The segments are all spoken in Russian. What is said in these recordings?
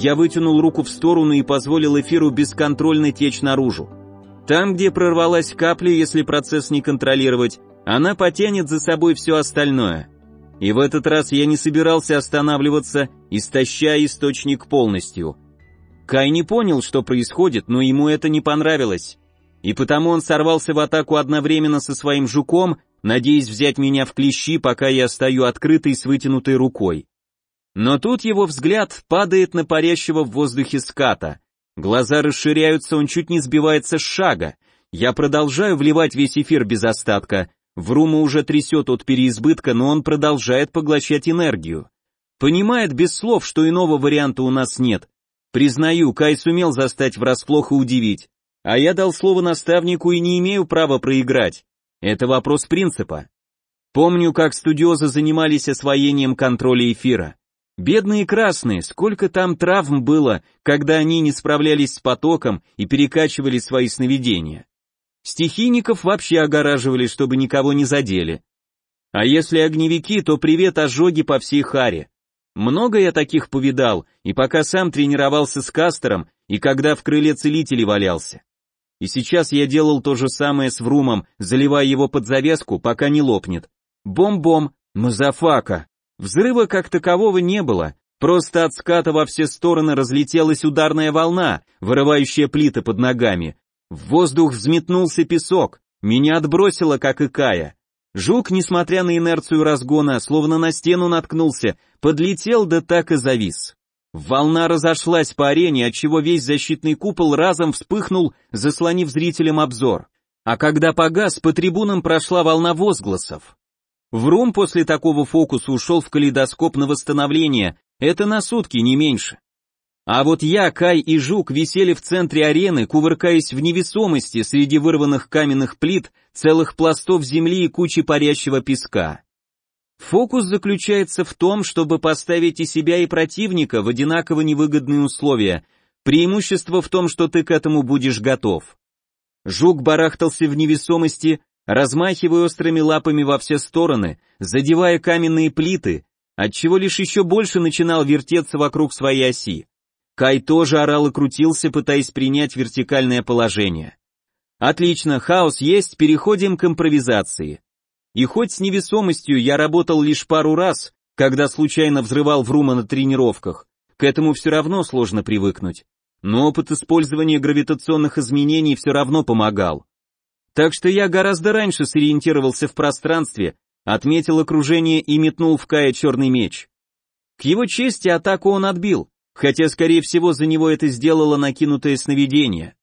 Я вытянул руку в сторону и позволил эфиру бесконтрольно течь наружу. Там, где прорвалась капля, если процесс не контролировать, она потянет за собой все остальное. И в этот раз я не собирался останавливаться, истощая источник полностью. Кай не понял, что происходит, но ему это не понравилось. И потому он сорвался в атаку одновременно со своим жуком, надеясь взять меня в клещи, пока я стою открытой с вытянутой рукой. Но тут его взгляд падает на парящего в воздухе ската. Глаза расширяются, он чуть не сбивается с шага. Я продолжаю вливать весь эфир без остатка. Врума уже трясет от переизбытка, но он продолжает поглощать энергию. Понимает без слов, что иного варианта у нас нет. Признаю, Кай сумел застать врасплох и удивить. А я дал слово наставнику и не имею права проиграть. Это вопрос принципа. Помню, как студиозы занимались освоением контроля эфира. Бедные красные, сколько там травм было, когда они не справлялись с потоком и перекачивали свои сновидения. Стихийников вообще огораживали, чтобы никого не задели. А если огневики, то привет ожоги по всей харе. Много я таких повидал, и пока сам тренировался с Кастером, и когда в крыле целителей валялся. И сейчас я делал то же самое с Врумом, заливая его под завязку, пока не лопнет. Бом-бом, мазафака. Взрыва как такового не было, просто от ската во все стороны разлетелась ударная волна, вырывающая плиты под ногами. В воздух взметнулся песок, меня отбросило, как и Кая. Жук, несмотря на инерцию разгона, словно на стену наткнулся, подлетел да так и завис. Волна разошлась по арене, отчего весь защитный купол разом вспыхнул, заслонив зрителям обзор. А когда погас, по трибунам прошла волна возгласов. Врум после такого фокуса ушел в калейдоскоп на восстановление, это на сутки, не меньше. А вот я, Кай и Жук висели в центре арены, кувыркаясь в невесомости среди вырванных каменных плит, целых пластов земли и кучи парящего песка. Фокус заключается в том, чтобы поставить и себя, и противника в одинаково невыгодные условия. Преимущество в том, что ты к этому будешь готов. Жук барахтался в невесомости, размахивая острыми лапами во все стороны, задевая каменные плиты, отчего лишь еще больше начинал вертеться вокруг своей оси. Кай тоже орал и крутился, пытаясь принять вертикальное положение. Отлично, хаос есть, переходим к импровизации. И хоть с невесомостью я работал лишь пару раз, когда случайно взрывал Врума на тренировках, к этому все равно сложно привыкнуть. Но опыт использования гравитационных изменений все равно помогал. Так что я гораздо раньше сориентировался в пространстве, отметил окружение и метнул в Кая черный меч. К его чести атаку он отбил, хотя, скорее всего, за него это сделало накинутое сновидение.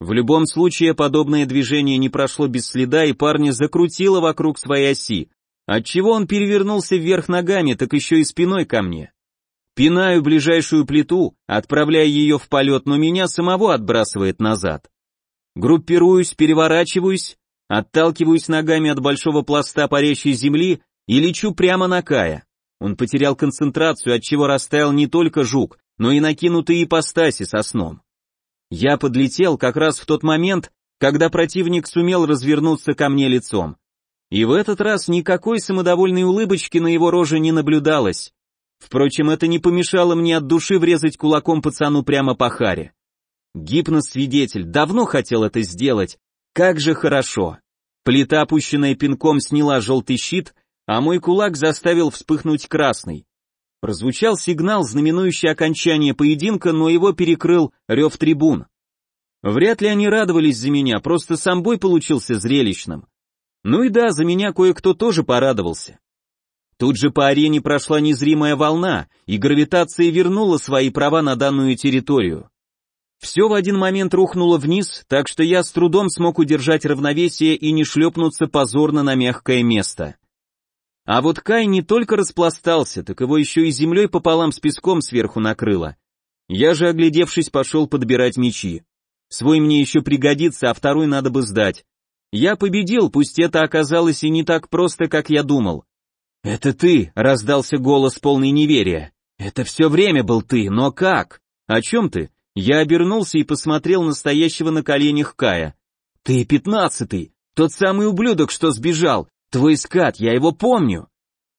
В любом случае, подобное движение не прошло без следа, и парня закрутило вокруг своей оси, отчего он перевернулся вверх ногами, так еще и спиной ко мне. Пинаю ближайшую плиту, отправляя ее в полет, но меня самого отбрасывает назад. Группируюсь, переворачиваюсь, отталкиваюсь ногами от большого пласта парящей земли и лечу прямо на Кая. Он потерял концентрацию, от чего растаял не только жук, но и накинутые ипостаси со сном. Я подлетел как раз в тот момент, когда противник сумел развернуться ко мне лицом. И в этот раз никакой самодовольной улыбочки на его роже не наблюдалось. Впрочем, это не помешало мне от души врезать кулаком пацану прямо по харе. Гипносвидетель, давно хотел это сделать. Как же хорошо. Плита, опущенная пинком, сняла желтый щит, а мой кулак заставил вспыхнуть красный. Прозвучал сигнал, знаменующий окончание поединка, но его перекрыл рев трибун. Вряд ли они радовались за меня, просто сам бой получился зрелищным. Ну и да, за меня кое-кто тоже порадовался. Тут же по арене прошла незримая волна, и гравитация вернула свои права на данную территорию. Все в один момент рухнуло вниз, так что я с трудом смог удержать равновесие и не шлепнуться позорно на мягкое место. А вот Кай не только распластался, так его еще и землей пополам с песком сверху накрыло. Я же, оглядевшись, пошел подбирать мечи. Свой мне еще пригодится, а второй надо бы сдать. Я победил, пусть это оказалось и не так просто, как я думал. «Это ты!» — раздался голос полный неверия. «Это все время был ты, но как? О чем ты? Я обернулся и посмотрел на стоящего на коленях Кая. «Ты пятнадцатый, тот самый ублюдок, что сбежал, твой скат, я его помню!»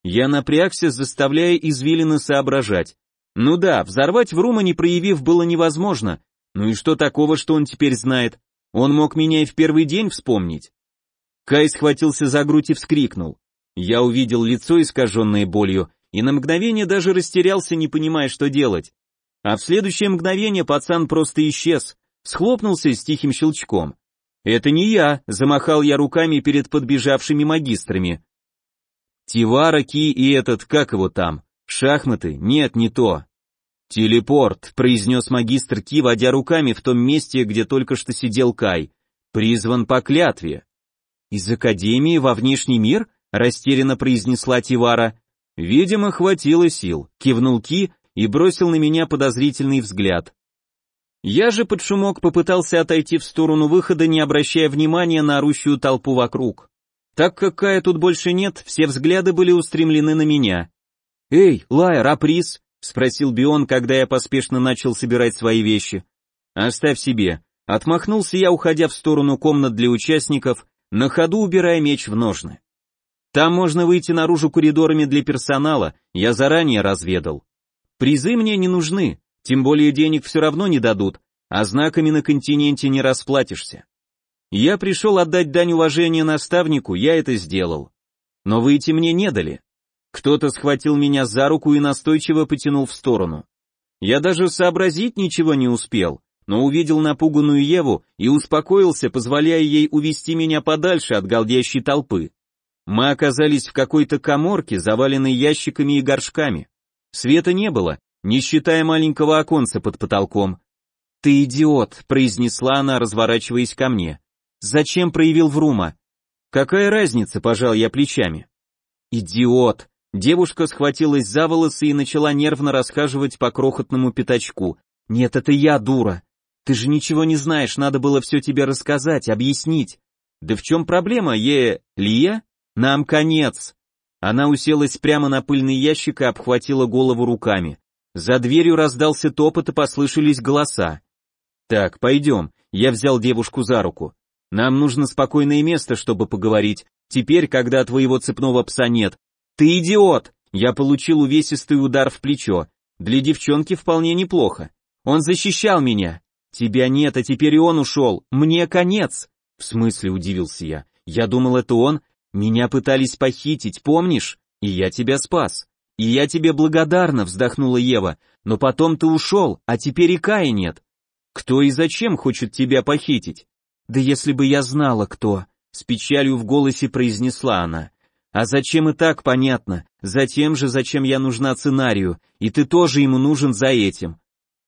Я напрягся, заставляя извилины соображать. Ну да, взорвать Врума не проявив было невозможно. Ну и что такого, что он теперь знает? Он мог меня и в первый день вспомнить. Кай схватился за грудь и вскрикнул. Я увидел лицо, искаженное болью, и на мгновение даже растерялся, не понимая, что делать. А в следующее мгновение пацан просто исчез, схлопнулся с тихим щелчком. «Это не я», — замахал я руками перед подбежавшими магистрами. Тивара, Ки и этот, как его там? Шахматы? Нет, не то. Телепорт, произнес магистр Ки, водя руками в том месте, где только что сидел Кай. Призван по клятве. Из Академии во внешний мир? Растерянно произнесла Тивара. Видимо, хватило сил, кивнул Ки и бросил на меня подозрительный взгляд. Я же под шумок попытался отойти в сторону выхода, не обращая внимания на орущую толпу вокруг. Так как Кая тут больше нет, все взгляды были устремлены на меня. «Эй, Лайер, а приз?» — спросил Бион, когда я поспешно начал собирать свои вещи. «Оставь себе». Отмахнулся я, уходя в сторону комнат для участников, на ходу убирая меч в ножны. Там можно выйти наружу коридорами для персонала, я заранее разведал. Призы мне не нужны, тем более денег все равно не дадут, а знаками на континенте не расплатишься. Я пришел отдать дань уважения наставнику, я это сделал. Но выйти мне не дали. Кто-то схватил меня за руку и настойчиво потянул в сторону. Я даже сообразить ничего не успел, но увидел напуганную Еву и успокоился, позволяя ей увести меня подальше от галдящей толпы. Мы оказались в какой-то коморке, заваленной ящиками и горшками. Света не было, не считая маленького оконца под потолком. «Ты идиот», — произнесла она, разворачиваясь ко мне. Зачем проявил Врума? Какая разница, пожал я плечами. Идиот. Девушка схватилась за волосы и начала нервно расхаживать по крохотному пятачку. Нет, это я, дура. Ты же ничего не знаешь, надо было все тебе рассказать, объяснить. Да в чем проблема, е... Лия? Нам конец. Она уселась прямо на пыльный ящик и обхватила голову руками. За дверью раздался топот и послышались голоса. Так, пойдем. Я взял девушку за руку. Нам нужно спокойное место, чтобы поговорить. Теперь, когда твоего цепного пса нет. Ты идиот! Я получил увесистый удар в плечо. Для девчонки вполне неплохо. Он защищал меня. Тебя нет, а теперь и он ушел. Мне конец. В смысле, удивился я. Я думал, это он. Меня пытались похитить, помнишь? И я тебя спас. И я тебе благодарна, вздохнула Ева. Но потом ты ушел, а теперь и Кая нет. Кто и зачем хочет тебя похитить? «Да если бы я знала, кто!» — с печалью в голосе произнесла она. «А зачем и так понятно? Затем же, зачем я нужна сценарию, и ты тоже ему нужен за этим».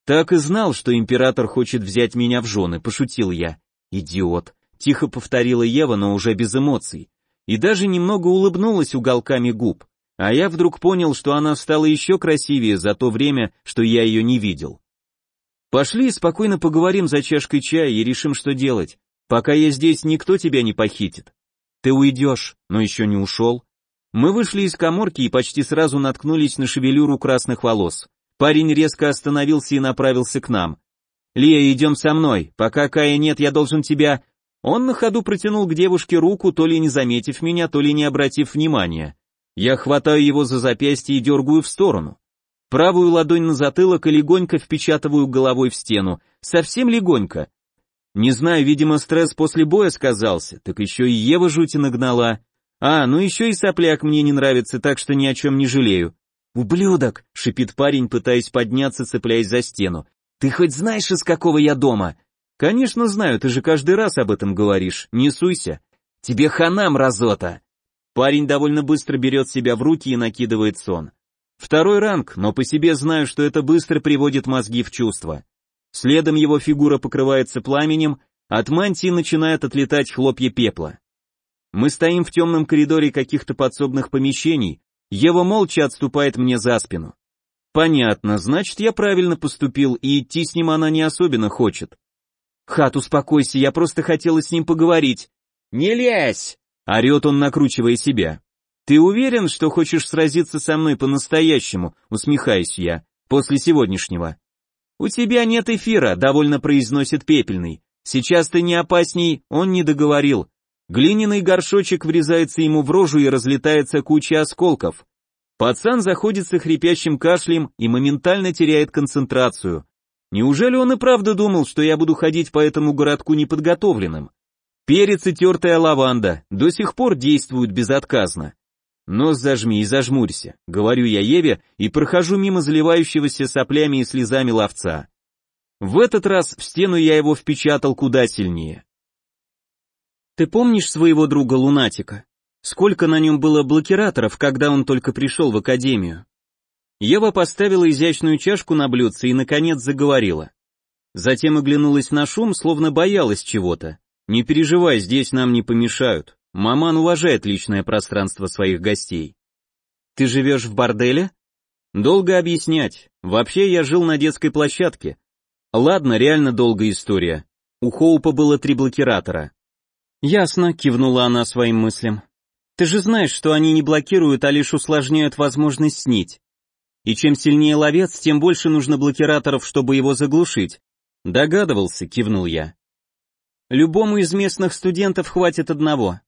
«Так и знал, что император хочет взять меня в жены», — пошутил я. «Идиот», — тихо повторила Ева, но уже без эмоций. И даже немного улыбнулась уголками губ. А я вдруг понял, что она стала еще красивее за то время, что я ее не видел. «Пошли спокойно поговорим за чашкой чая и решим, что делать. Пока я здесь, никто тебя не похитит. Ты уйдешь, но еще не ушел. Мы вышли из коморки и почти сразу наткнулись на шевелюру красных волос. Парень резко остановился и направился к нам. «Лия, идем со мной. Пока Кая нет, я должен тебя...» Он на ходу протянул к девушке руку, то ли не заметив меня, то ли не обратив внимания. Я хватаю его за запястье и дергаю в сторону. Правую ладонь на затылок и легонько впечатываю головой в стену. Совсем легонько. Не знаю, видимо, стресс после боя сказался, так еще и Ева жути нагнала. А, ну еще и сопляк мне не нравится, так что ни о чем не жалею. «Ублюдок!» — шипит парень, пытаясь подняться, цепляясь за стену. «Ты хоть знаешь, из какого я дома?» «Конечно знаю, ты же каждый раз об этом говоришь, не суйся». «Тебе хана, мразота!» Парень довольно быстро берет себя в руки и накидывает сон. Второй ранг, но по себе знаю, что это быстро приводит мозги в чувство. Следом его фигура покрывается пламенем, от мантии начинают отлетать хлопья пепла. Мы стоим в темном коридоре каких-то подсобных помещений, Ева молча отступает мне за спину. Понятно, значит, я правильно поступил, и идти с ним она не особенно хочет. Хат, успокойся, я просто хотела с ним поговорить. Не лезь! Орет он, накручивая себя. Ты уверен, что хочешь сразиться со мной по-настоящему, усмехаюсь я, после сегодняшнего? «У тебя нет эфира», — довольно произносит Пепельный. «Сейчас ты не опасней», — он не договорил. Глиняный горшочек врезается ему в рожу и разлетается куча осколков. Пацан заходится хрипящим кашлем и моментально теряет концентрацию. Неужели он и правда думал, что я буду ходить по этому городку неподготовленным? Перец и тертая лаванда до сих пор действуют безотказно. Нос зажми и зажмурься, говорю я Еве и прохожу мимо заливающегося соплями и слезами ловца. В этот раз в стену я его впечатал куда сильнее. Ты помнишь своего друга Лунатика? Сколько на нем было блокираторов, когда он только пришел в академию? Ева поставила изящную чашку на блюдце и, наконец, заговорила. Затем оглянулась на шум, словно боялась чего-то. «Не переживай, здесь нам не помешают. Маман уважает личное пространство своих гостей». «Ты живешь в борделе?» «Долго объяснять. Вообще я жил на детской площадке. Ладно, реально долгая история. У Хоупа было три блокиратора». «Ясно», — кивнула она своим мыслям. «Ты же знаешь, что они не блокируют, а лишь усложняют возможность снить. И чем сильнее ловец, тем больше нужно блокираторов, чтобы его заглушить». «Догадывался», — кивнул я. Любому из местных студентов хватит одного.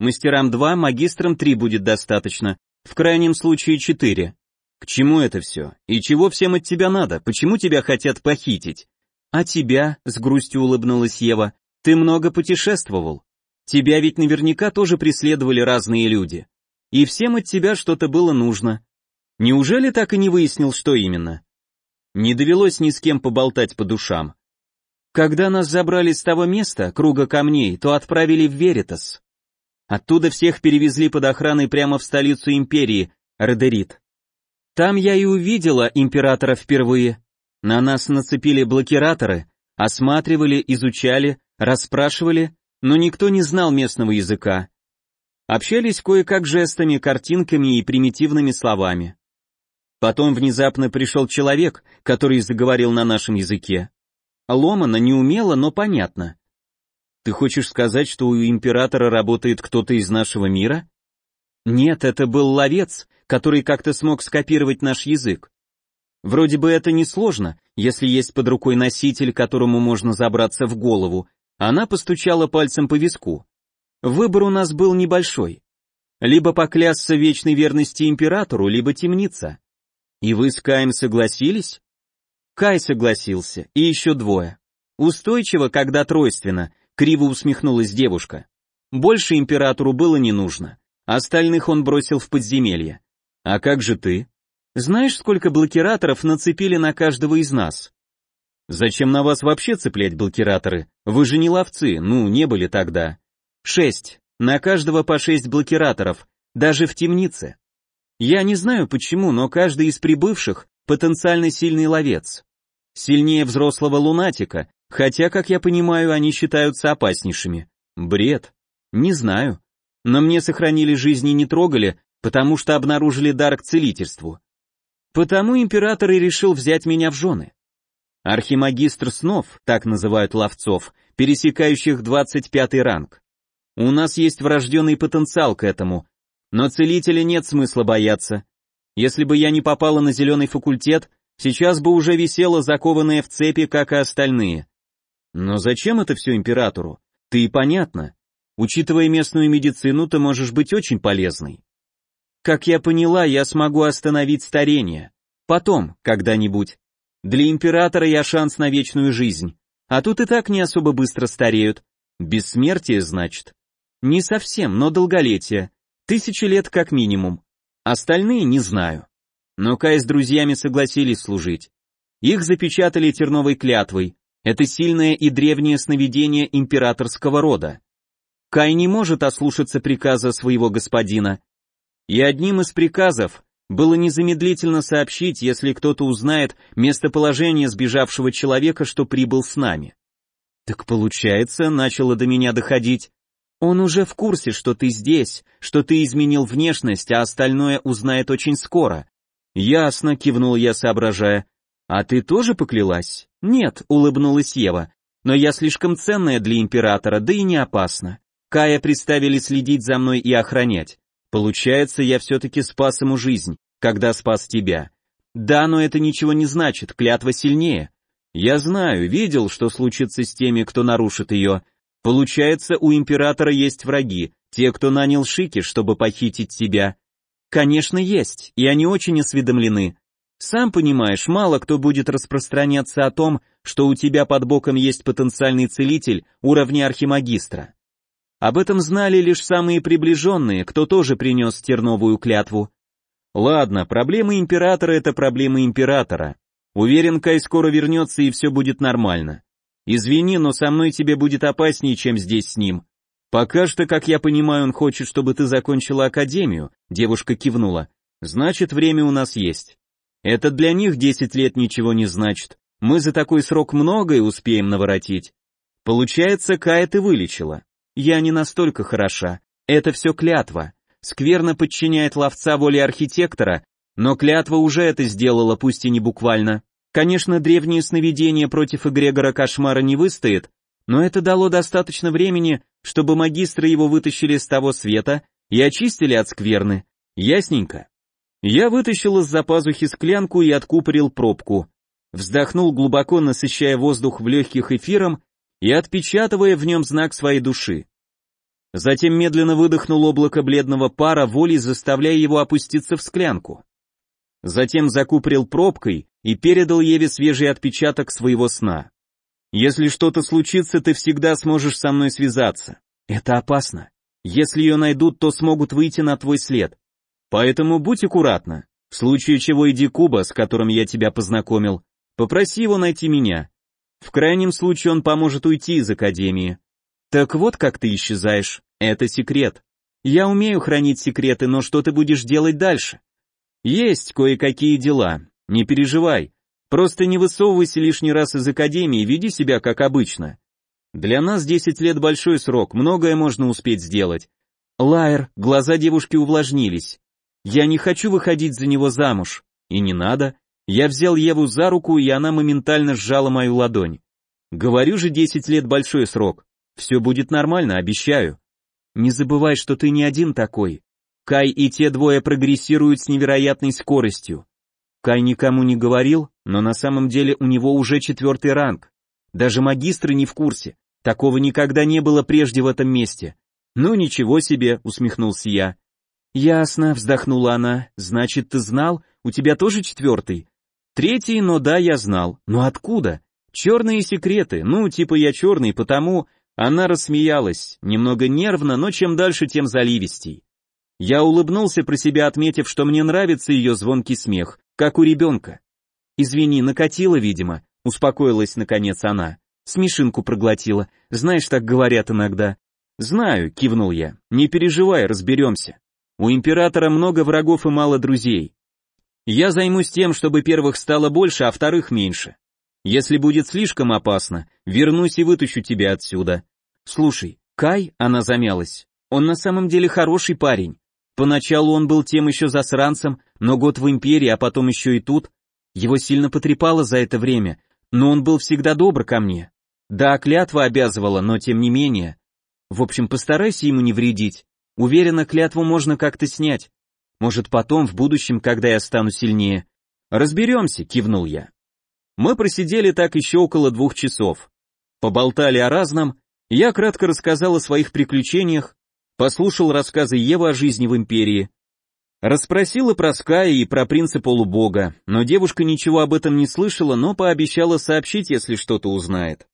Мастерам два, магистрам три будет достаточно, в крайнем случае четыре. К чему это все? И чего всем от тебя надо? Почему тебя хотят похитить? А тебя, с грустью улыбнулась Ева, ты много путешествовал. Тебя ведь наверняка тоже преследовали разные люди. И всем от тебя что-то было нужно. Неужели так и не выяснил, что именно? Не довелось ни с кем поболтать по душам. Когда нас забрали с того места, круга камней, то отправили в Веритас. Оттуда всех перевезли под охраной прямо в столицу империи, Родерит. Там я и увидела императора впервые. На нас нацепили блокираторы, осматривали, изучали, расспрашивали, но никто не знал местного языка. Общались кое-как жестами, картинками и примитивными словами. Потом внезапно пришел человек, который заговорил на нашем языке. Ломано, неумело, но понятно. Ты хочешь сказать, что у императора работает кто-то из нашего мира? Нет, это был ловец, который как-то смог скопировать наш язык. Вроде бы это несложно, если есть под рукой носитель, которому можно забраться в голову. Она постучала пальцем по виску. Выбор у нас был небольшой. Либо поклясться вечной верности императору, либо темница. И вы с Каем согласились? Кай согласился, и еще двое. Устойчиво, когда тройственно, криво усмехнулась девушка. Больше императору было не нужно. Остальных он бросил в подземелье. А как же ты? Знаешь, сколько блокираторов нацепили на каждого из нас? Зачем на вас вообще цеплять блокираторы? Вы же не ловцы, ну, не были тогда. Шесть. На каждого по шесть блокираторов, даже в темнице. Я не знаю почему, но каждый из прибывших потенциально сильный ловец. Сильнее взрослого лунатика, хотя, как я понимаю, они считаются опаснейшими. Бред. Не знаю. Но мне сохранили жизни не трогали, потому что обнаружили дар к целительству. Потому император и решил взять меня в жены. Архимагистр снов, так называют ловцов, пересекающих 25 ранг. У нас есть врожденный потенциал к этому, но целителя нет смысла бояться. Если бы я не попала на зеленый факультет, сейчас бы уже висела закованная в цепи, как и остальные. Но зачем это все императору? Ты и понятно. Учитывая местную медицину, ты можешь быть очень полезной. Как я поняла, я смогу остановить старение. Потом, когда-нибудь. Для императора я шанс на вечную жизнь. А тут и так не особо быстро стареют. Бессмертие, значит. Не совсем, но долголетие. Тысячи лет как минимум. Остальные не знаю. Но Кай с друзьями согласились служить. Их запечатали терновой клятвой. Это сильное и древнее сновидение императорского рода. Кай не может ослушаться приказа своего господина. И одним из приказов было незамедлительно сообщить, если кто-то узнает местоположение сбежавшего человека, что прибыл с нами. Так получается, начало до меня доходить, он уже в курсе, что ты здесь, что ты изменил внешность, а остальное узнает очень скоро. Ясно, кивнул я, соображая. А ты тоже поклялась? Нет, улыбнулась Ева. Но я слишком ценная для императора, да и не опасна. Кая приставили следить за мной и охранять. Получается, я все-таки спас ему жизнь, когда спас тебя. Да, но это ничего не значит, клятва сильнее. Я знаю, видел, что случится с теми, кто нарушит ее, Получается, у императора есть враги, те, кто нанял Шики, чтобы похитить тебя. Конечно, есть, и они очень осведомлены. Сам понимаешь, мало кто будет распространяться о том, что у тебя под боком есть потенциальный целитель уровня архимагистра. Об этом знали лишь самые приближенные, кто тоже принес терновую клятву. Ладно, проблемы императора — это проблемы императора. Уверен, Кай скоро вернется и все будет нормально. Извини, но со мной тебе будет опаснее, чем здесь с ним. Пока что, как я понимаю, он хочет, чтобы ты закончила академию, девушка кивнула. Значит, время у нас есть. Это для них 10 лет ничего не значит. Мы за такой срок многое успеем наворотить. Получается, Кая ты вылечила. Я не настолько хороша. Это все клятва. Скверно подчиняет ловца воле архитектора, но клятва уже это сделала, пусть и не буквально. Конечно, древние сновидения против эгрегора кошмара не выстоят, но это дало достаточно времени, чтобы магистры его вытащили с того света и очистили от скверны. Ясненько. Я вытащил из-за пазухи склянку и откупорил пробку. Вздохнул глубоко, насыщая воздух в легких эфиром и отпечатывая в нем знак своей души. Затем медленно выдохнул облако бледного пара, волей заставляя его опуститься в склянку. Затем закупорил пробкой и передал Еве свежий отпечаток своего сна. «Если что-то случится, ты всегда сможешь со мной связаться. Это опасно. Если ее найдут, то смогут выйти на твой след. Поэтому будь аккуратна. В случае чего иди Куба, с которым я тебя познакомил, попроси его найти меня. В крайнем случае он поможет уйти из академии. Так вот как ты исчезаешь. Это секрет. Я умею хранить секреты, но что ты будешь делать дальше? Есть кое-какие дела. Не переживай. Просто не высовывайся лишний раз из академии, веди себя как обычно. Для нас 10 лет большой срок, многое можно успеть сделать. Лайер, глаза девушки увлажнились. Я не хочу выходить за него замуж. И не надо. Я взял Еву за руку, и она моментально сжала мою ладонь. Говорю же, десять лет большой срок. Все будет нормально, обещаю. Не забывай, что ты не один такой. Кай и те двое прогрессируют с невероятной скоростью. Кай никому не говорил, но на самом деле у него уже четвертый ранг. Даже магистры не в курсе. Такого никогда не было прежде в этом месте. Ну ничего себе, усмехнулся я. «Ясно», — вздохнула она, — «значит, ты знал? У тебя тоже четвертый?» «Третий, но да, я знал. Но откуда? Черные секреты, ну, типа я черный, потому...» Она рассмеялась, немного нервно, но чем дальше, тем заливистей. Я улыбнулся про себя, отметив, что мне нравится ее звонкий смех, как у ребенка. «Извини, накатила, видимо», — успокоилась наконец она. Смешинку проглотила, знаешь, так говорят иногда. «Знаю», — кивнул я, — «не переживай, разберемся». У императора много врагов и мало друзей. Я займусь тем, чтобы первых стало больше, а вторых меньше. Если будет слишком опасно, вернусь и вытащу тебя отсюда. Слушай, Кай, она замялась, он на самом деле хороший парень. Поначалу он был тем еще засранцем, но год в империи, а потом еще и тут. Его сильно потрепало за это время, но он был всегда добр ко мне. Да, клятва обязывала, но тем не менее. В общем, постарайся ему не вредить. Уверена, клятву можно как-то снять. Может, потом, в будущем, когда я стану сильнее. Разберемся, кивнул я. Мы просидели так еще около двух часов. Поболтали о разном, я кратко рассказал о своих приключениях, послушал рассказы Евы о жизни в империи, расспросила про Ская и про принца полубога, но девушка ничего об этом не слышала, но пообещала сообщить, если что-то узнает.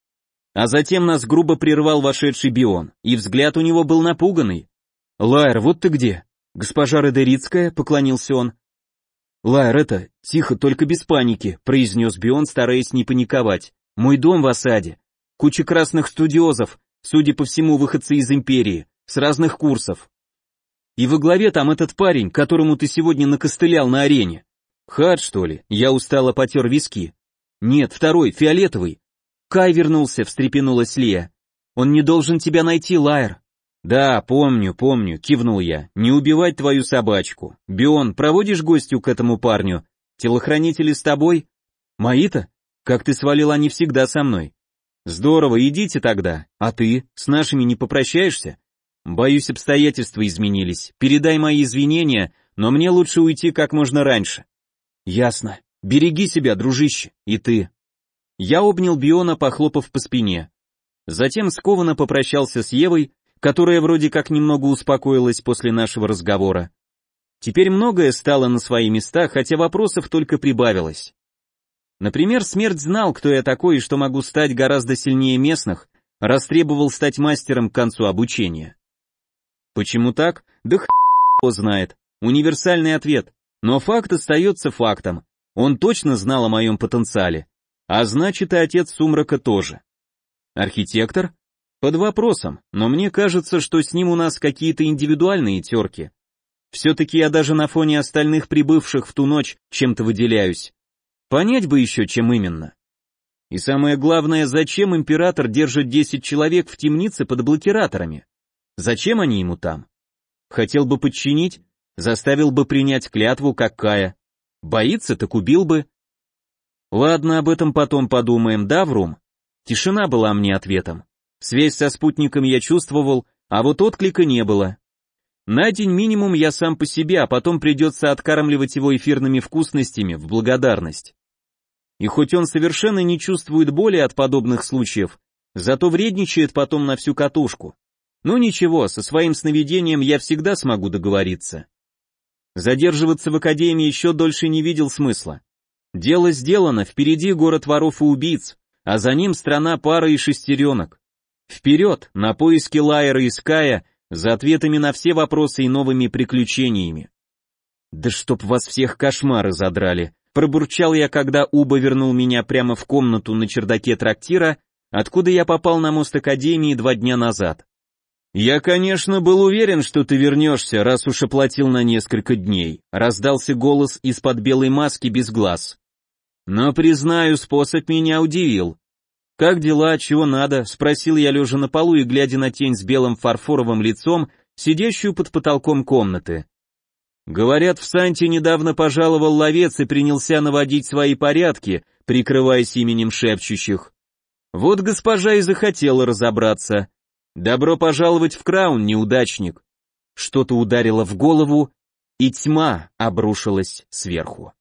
А затем нас грубо прервал вошедший Бион, и взгляд у него был напуганный. «Лайер, вот ты где?» «Госпожа Родерицкая», — поклонился он. «Лайер, это, тихо, только без паники», — произнес Бион, стараясь не паниковать. «Мой дом в осаде. Куча красных студиозов, судя по всему, выходцы из Империи, с разных курсов. И во главе там этот парень, которому ты сегодня накостылял на арене. Хад, что ли?» Я устало потер виски. «Нет, второй, фиолетовый». Кай вернулся, встрепенулась Лия. «Он не должен тебя найти, Лайер. «Да, помню, помню», — кивнул я. «Не убивать твою собачку. Бион, проводишь гостю к этому парню? Телохранители с тобой?» «Мои-то? Как ты свалил, они всегда со мной». «Здорово, идите тогда. А ты? С нашими не попрощаешься?» «Боюсь, обстоятельства изменились. Передай мои извинения, но мне лучше уйти как можно раньше». «Ясно. Береги себя, дружище. И ты». Я обнял Биона, похлопав по спине. Затем скованно попрощался с Евой, которая вроде как немного успокоилась после нашего разговора. Теперь многое стало на свои места, хотя вопросов только прибавилось. Например, смерть знал, кто я такой и что могу стать гораздо сильнее местных, растребовал стать мастером к концу обучения. Почему так? Да х** знает. Универсальный ответ. Но факт остается фактом. Он точно знал о моем потенциале. А значит и отец Сумрака тоже. Архитектор? Под вопросом, но мне кажется, что с ним у нас какие-то индивидуальные терки. Все-таки я даже на фоне остальных прибывших в ту ночь чем-то выделяюсь. Понять бы еще, чем именно. И самое главное, зачем император держит 10 человек в темнице под блокираторами? Зачем они ему там? Хотел бы подчинить, заставил бы принять клятву, как Кая. Боится, так убил бы. Ладно, об этом потом подумаем, да, Врум? Тишина была мне ответом. Связь со спутником я чувствовал, а вот отклика не было. На день минимум я сам по себе, а потом придется откармливать его эфирными вкусностями в благодарность. И хоть он совершенно не чувствует боли от подобных случаев, зато вредничает потом на всю катушку. Ну ничего, со своим сновидением я всегда смогу договориться. Задерживаться в академии еще дольше не видел смысла. Дело сделано, впереди город воров и убийц, а за ним страна пара и шестеренок. Вперед, на поиски Лайера и Ская, за ответами на все вопросы и новыми приключениями. Да чтоб вас всех кошмары задрали, пробурчал я, когда Уба вернул меня прямо в комнату на чердаке трактира, откуда я попал на мост Академии два дня назад. «Я, конечно, был уверен, что ты вернешься, раз уж оплатил на несколько дней», раздался голос из-под белой маски без глаз. «Но, признаю, способ меня удивил. «Как дела, чего надо?» — спросил я лежа на полу и глядя на тень с белым фарфоровым лицом, сидящую под потолком комнаты. Говорят, в Санте недавно пожаловал ловец и принялся наводить свои порядки, прикрываясь именем шепчущих. Вот госпожа и захотела разобраться. Добро пожаловать в Краун, неудачник. Что-то ударило в голову, и тьма обрушилась сверху.